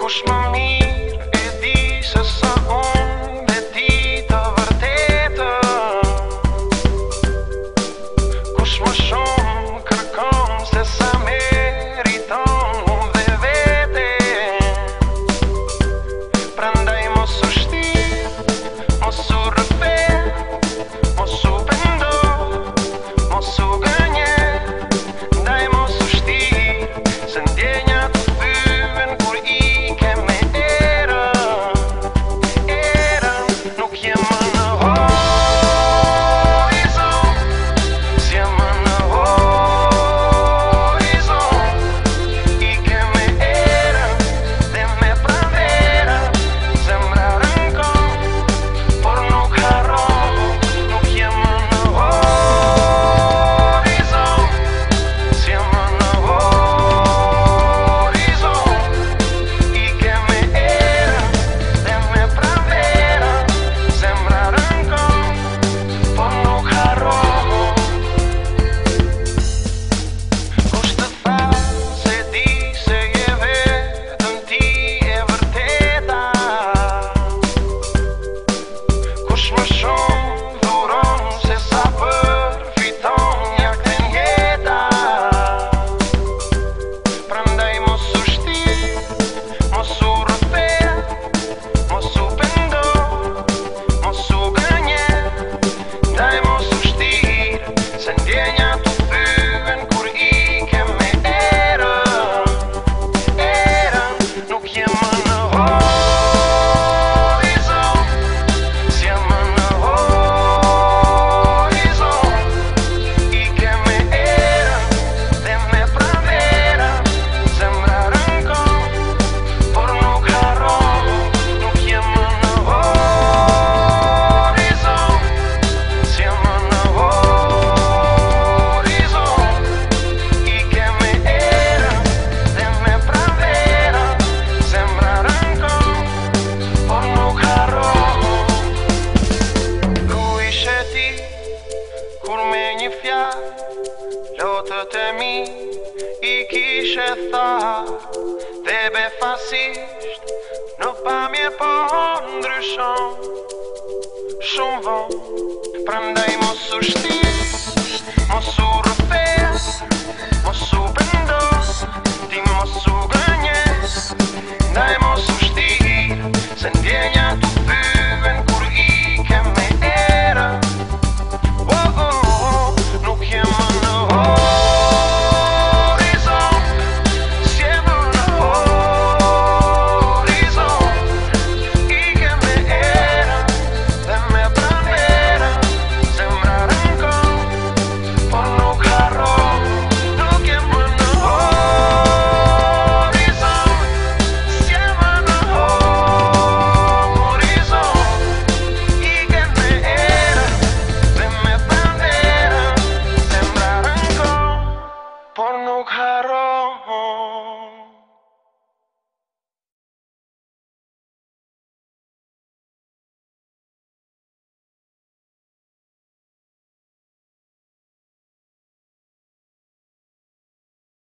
Kuş mami të mi i kishe tha Dhe befasisht nuk pamje po ndryshon. Shumë vonë, prandaj mos u shti, mos u